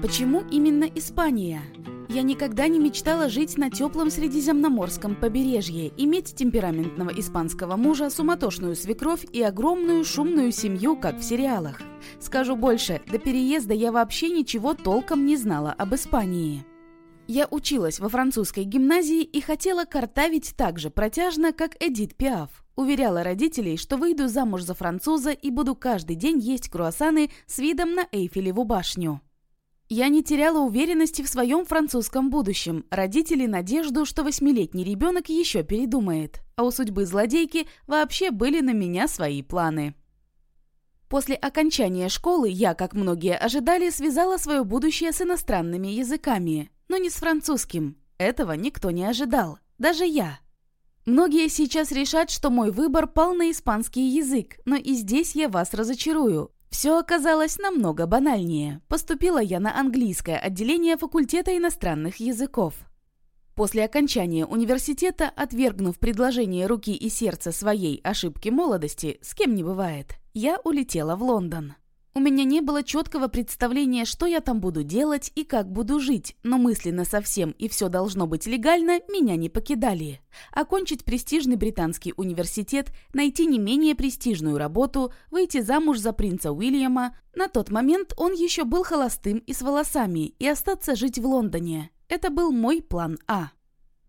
Почему именно Испания? Я никогда не мечтала жить на теплом средиземноморском побережье, иметь темпераментного испанского мужа, суматошную свекровь и огромную шумную семью, как в сериалах. Скажу больше, до переезда я вообще ничего толком не знала об Испании. Я училась во французской гимназии и хотела картавить так же протяжно, как Эдит Пиаф. Уверяла родителей, что выйду замуж за француза и буду каждый день есть круассаны с видом на Эйфелеву башню. Я не теряла уверенности в своем французском будущем. Родители надежду, что восьмилетний ребенок еще передумает. А у судьбы злодейки вообще были на меня свои планы. После окончания школы я, как многие ожидали, связала свое будущее с иностранными языками но не с французским. Этого никто не ожидал, даже я. Многие сейчас решат, что мой выбор пал на испанский язык, но и здесь я вас разочарую. Все оказалось намного банальнее. Поступила я на английское отделение факультета иностранных языков. После окончания университета, отвергнув предложение руки и сердца своей ошибки молодости, с кем не бывает, я улетела в Лондон. У меня не было четкого представления, что я там буду делать и как буду жить, но мысленно совсем и все должно быть легально меня не покидали. Окончить престижный британский университет, найти не менее престижную работу, выйти замуж за принца Уильяма. На тот момент он еще был холостым и с волосами, и остаться жить в Лондоне. Это был мой план А.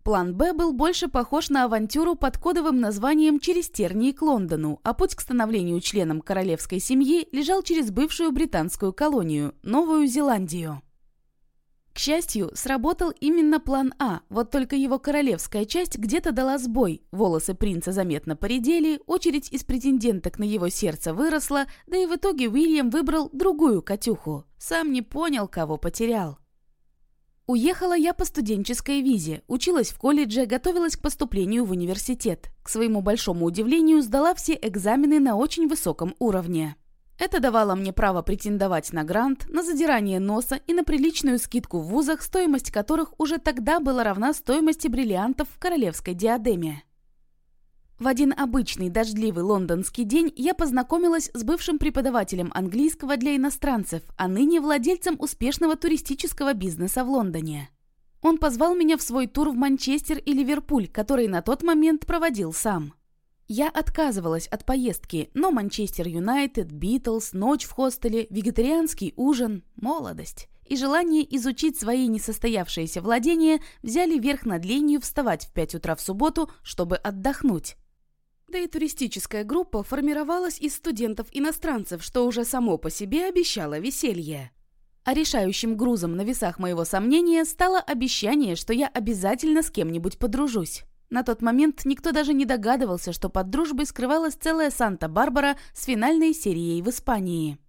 План «Б» был больше похож на авантюру под кодовым названием «Через тернии к Лондону», а путь к становлению членом королевской семьи лежал через бывшую британскую колонию – Новую Зеландию. К счастью, сработал именно план А, вот только его королевская часть где-то дала сбой, волосы принца заметно поредели, очередь из претенденток на его сердце выросла, да и в итоге Уильям выбрал другую Катюху. Сам не понял, кого потерял. Уехала я по студенческой визе, училась в колледже, готовилась к поступлению в университет. К своему большому удивлению, сдала все экзамены на очень высоком уровне. Это давало мне право претендовать на грант, на задирание носа и на приличную скидку в вузах, стоимость которых уже тогда была равна стоимости бриллиантов в королевской диадеме. В один обычный дождливый лондонский день я познакомилась с бывшим преподавателем английского для иностранцев, а ныне владельцем успешного туристического бизнеса в Лондоне. Он позвал меня в свой тур в Манчестер и Ливерпуль, который на тот момент проводил сам. Я отказывалась от поездки, но Манчестер Юнайтед, Битлз, ночь в хостеле, вегетарианский ужин, молодость и желание изучить свои несостоявшиеся владения взяли верх над ленью вставать в 5 утра в субботу, чтобы отдохнуть. Да и туристическая группа формировалась из студентов-иностранцев, что уже само по себе обещало веселье. А решающим грузом на весах моего сомнения стало обещание, что я обязательно с кем-нибудь подружусь. На тот момент никто даже не догадывался, что под дружбой скрывалась целая Санта-Барбара с финальной серией в Испании.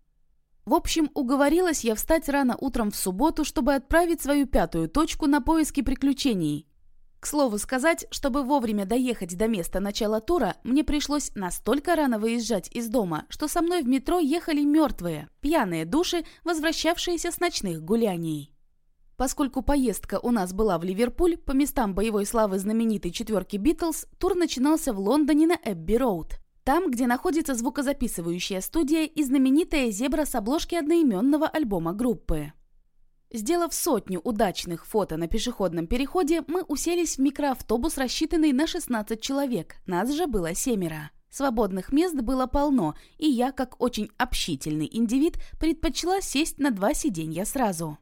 В общем, уговорилась я встать рано утром в субботу, чтобы отправить свою пятую точку на поиски приключений. К слову сказать, чтобы вовремя доехать до места начала тура, мне пришлось настолько рано выезжать из дома, что со мной в метро ехали мертвые, пьяные души, возвращавшиеся с ночных гуляний. Поскольку поездка у нас была в Ливерпуль, по местам боевой славы знаменитой четверки Битлз, тур начинался в Лондоне на Эбби-Роуд. Там, где находится звукозаписывающая студия и знаменитая зебра с обложки одноименного альбома группы. Сделав сотню удачных фото на пешеходном переходе, мы уселись в микроавтобус, рассчитанный на 16 человек. Нас же было семеро. Свободных мест было полно, и я, как очень общительный индивид, предпочла сесть на два сиденья сразу.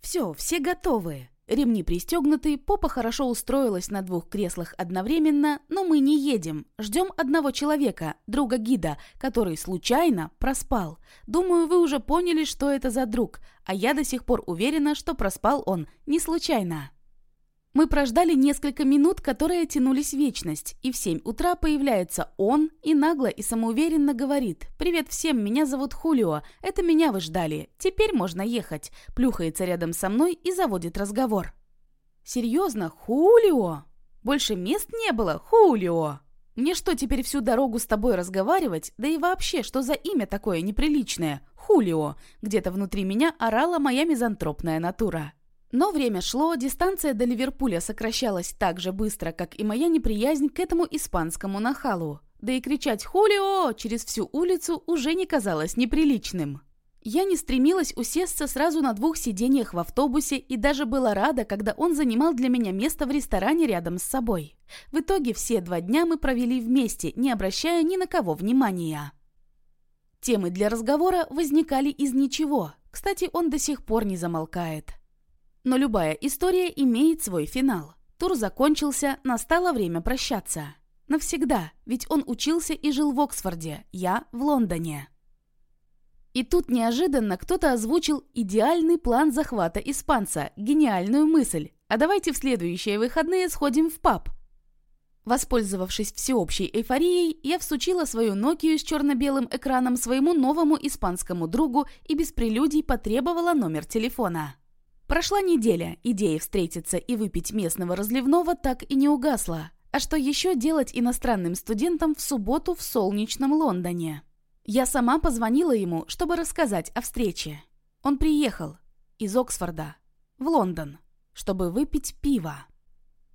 Все, все готовы. Ремни пристегнуты, попа хорошо устроилась на двух креслах одновременно, но мы не едем. Ждем одного человека, друга гида, который случайно проспал. Думаю, вы уже поняли, что это за друг, а я до сих пор уверена, что проспал он не случайно. Мы прождали несколько минут, которые тянулись вечность, и в 7 утра появляется он и нагло и самоуверенно говорит «Привет всем, меня зовут Хулио, это меня вы ждали, теперь можно ехать», плюхается рядом со мной и заводит разговор. «Серьезно, Хулио? Больше мест не было, Хулио?» Мне что, теперь всю дорогу с тобой разговаривать? Да и вообще, что за имя такое неприличное? Хулио. Где-то внутри меня орала моя мизантропная натура. Но время шло, дистанция до Ливерпуля сокращалась так же быстро, как и моя неприязнь к этому испанскому нахалу. Да и кричать «Хулио!» через всю улицу уже не казалось неприличным. Я не стремилась усесться сразу на двух сиденьях в автобусе и даже была рада, когда он занимал для меня место в ресторане рядом с собой. В итоге все два дня мы провели вместе, не обращая ни на кого внимания. Темы для разговора возникали из ничего. Кстати, он до сих пор не замолкает. Но любая история имеет свой финал. Тур закончился, настало время прощаться. Навсегда, ведь он учился и жил в Оксфорде, я в Лондоне. И тут неожиданно кто-то озвучил идеальный план захвата испанца, гениальную мысль. А давайте в следующие выходные сходим в паб. Воспользовавшись всеобщей эйфорией, я всучила свою Nokia с черно-белым экраном своему новому испанскому другу и без прелюдий потребовала номер телефона. Прошла неделя, идея встретиться и выпить местного разливного так и не угасла. А что еще делать иностранным студентам в субботу в солнечном Лондоне? Я сама позвонила ему, чтобы рассказать о встрече. Он приехал из Оксфорда в Лондон, чтобы выпить пиво.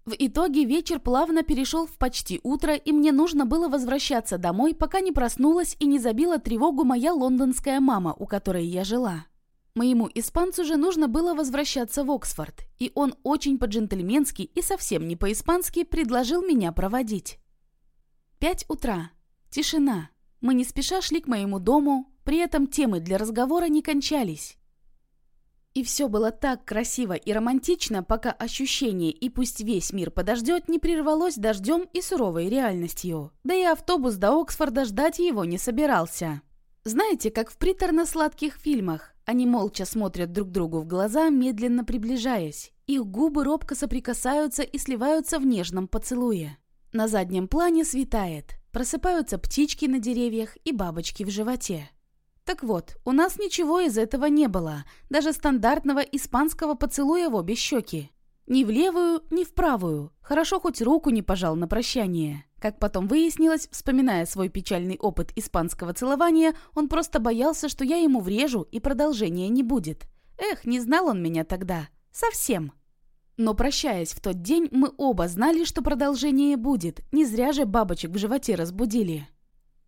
В итоге вечер плавно перешел в почти утро, и мне нужно было возвращаться домой, пока не проснулась и не забила тревогу моя лондонская мама, у которой я жила. Моему испанцу же нужно было возвращаться в Оксфорд, и он очень по-джентльменски и совсем не по-испански предложил меня проводить. Пять утра. Тишина. Мы не спеша шли к моему дому, при этом темы для разговора не кончались. И все было так красиво и романтично, пока ощущение «и пусть весь мир подождет» не прервалось дождем и суровой реальностью. Да и автобус до Оксфорда ждать его не собирался. Знаете, как в приторно-сладких фильмах. Они молча смотрят друг другу в глаза, медленно приближаясь. Их губы робко соприкасаются и сливаются в нежном поцелуе. На заднем плане светает. Просыпаются птички на деревьях и бабочки в животе. Так вот, у нас ничего из этого не было. Даже стандартного испанского поцелуя в обе щеки. Ни в левую, ни в правую. Хорошо хоть руку не пожал на прощание. Как потом выяснилось, вспоминая свой печальный опыт испанского целования, он просто боялся, что я ему врежу и продолжения не будет. Эх, не знал он меня тогда. Совсем. Но прощаясь в тот день, мы оба знали, что продолжение будет. Не зря же бабочек в животе разбудили.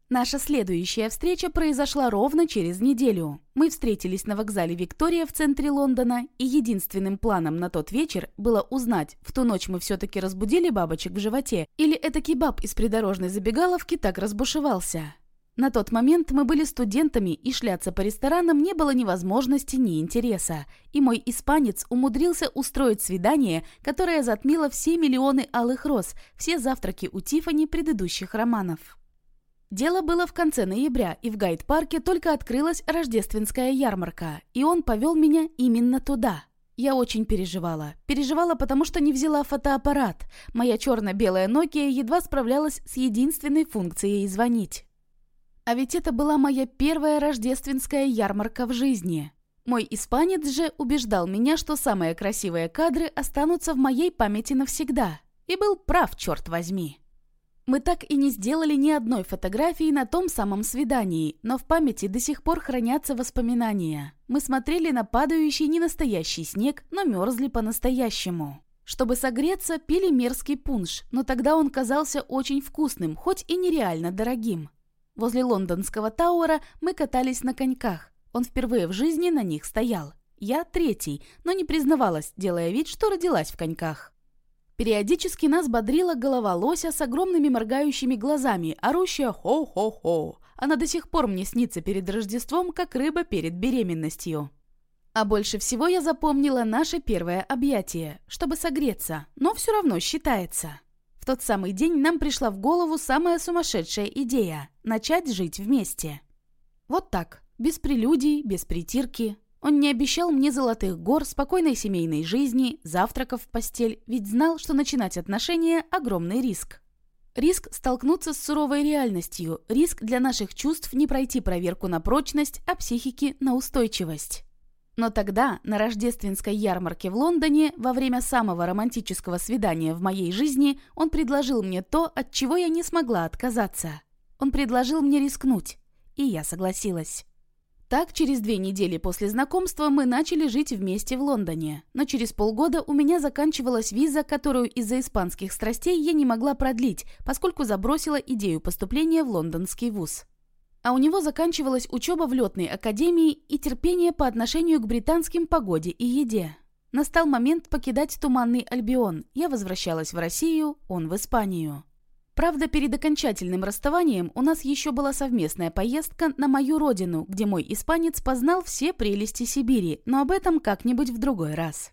Наша следующая встреча произошла ровно через неделю. Мы встретились на вокзале Виктория в центре Лондона, и единственным планом на тот вечер было узнать, в ту ночь мы все-таки разбудили бабочек в животе, или это кебаб из придорожной забегаловки так разбушевался. На тот момент мы были студентами, и шляться по ресторанам не было ни возможности, ни интереса. И мой испанец умудрился устроить свидание, которое затмило все миллионы алых роз, все завтраки у Тифани предыдущих романов. Дело было в конце ноября, и в гайд-парке только открылась рождественская ярмарка, и он повел меня именно туда. Я очень переживала. Переживала, потому что не взяла фотоаппарат. Моя черно-белая Nokia едва справлялась с единственной функцией звонить. А ведь это была моя первая рождественская ярмарка в жизни. Мой испанец же убеждал меня, что самые красивые кадры останутся в моей памяти навсегда. И был прав, черт возьми. Мы так и не сделали ни одной фотографии на том самом свидании, но в памяти до сих пор хранятся воспоминания. Мы смотрели на падающий ненастоящий снег, но мерзли по-настоящему. Чтобы согреться, пили мерзкий пунш, но тогда он казался очень вкусным, хоть и нереально дорогим. Возле лондонского Тауэра мы катались на коньках. Он впервые в жизни на них стоял. Я третий, но не признавалась, делая вид, что родилась в коньках. Периодически нас бодрила голова лося с огромными моргающими глазами, орущая «хо-хо-хо». Она до сих пор мне снится перед Рождеством, как рыба перед беременностью. А больше всего я запомнила наше первое объятие, чтобы согреться, но все равно считается. В тот самый день нам пришла в голову самая сумасшедшая идея – начать жить вместе. Вот так, без прелюдий, без притирки, он не обещал мне золотых гор, спокойной семейной жизни, завтраков в постель, ведь знал, что начинать отношения – огромный риск. Риск столкнуться с суровой реальностью, риск для наших чувств не пройти проверку на прочность, а психики на устойчивость. Но тогда, на рождественской ярмарке в Лондоне, во время самого романтического свидания в моей жизни, он предложил мне то, от чего я не смогла отказаться. Он предложил мне рискнуть, и я согласилась. Так, через две недели после знакомства мы начали жить вместе в Лондоне. Но через полгода у меня заканчивалась виза, которую из-за испанских страстей я не могла продлить, поскольку забросила идею поступления в лондонский вуз. а у него заканчивалась учеба в летной академии и терпение по отношению к британским погоде и еде. Настал момент покидать Туманный Альбион. Я возвращалась в Россию, он в Испанию. Правда, перед окончательным расставанием у нас еще была совместная поездка на мою родину, где мой испанец познал все прелести Сибири, но об этом как-нибудь в другой раз.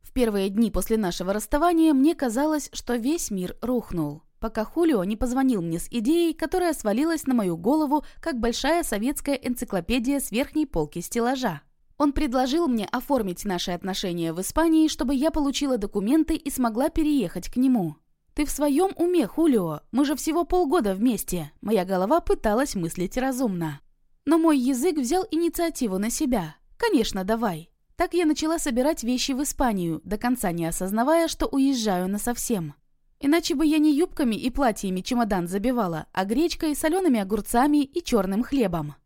В первые дни после нашего расставания мне казалось, что весь мир рухнул, пока Хулио не позвонил мне с идеей, которая свалилась на мою голову, как большая советская энциклопедия с верхней полки стеллажа. Он предложил мне оформить наши отношения в Испании, чтобы я получила документы и смогла переехать к нему. «Ты в своем уме, Хулио? Мы же всего полгода вместе». Моя голова пыталась мыслить разумно. Но мой язык взял инициативу на себя. «Конечно, давай». Так я начала собирать вещи в Испанию, до конца не осознавая, что уезжаю насовсем. Иначе бы я не юбками и платьями чемодан забивала, а гречкой, солеными огурцами и черным хлебом.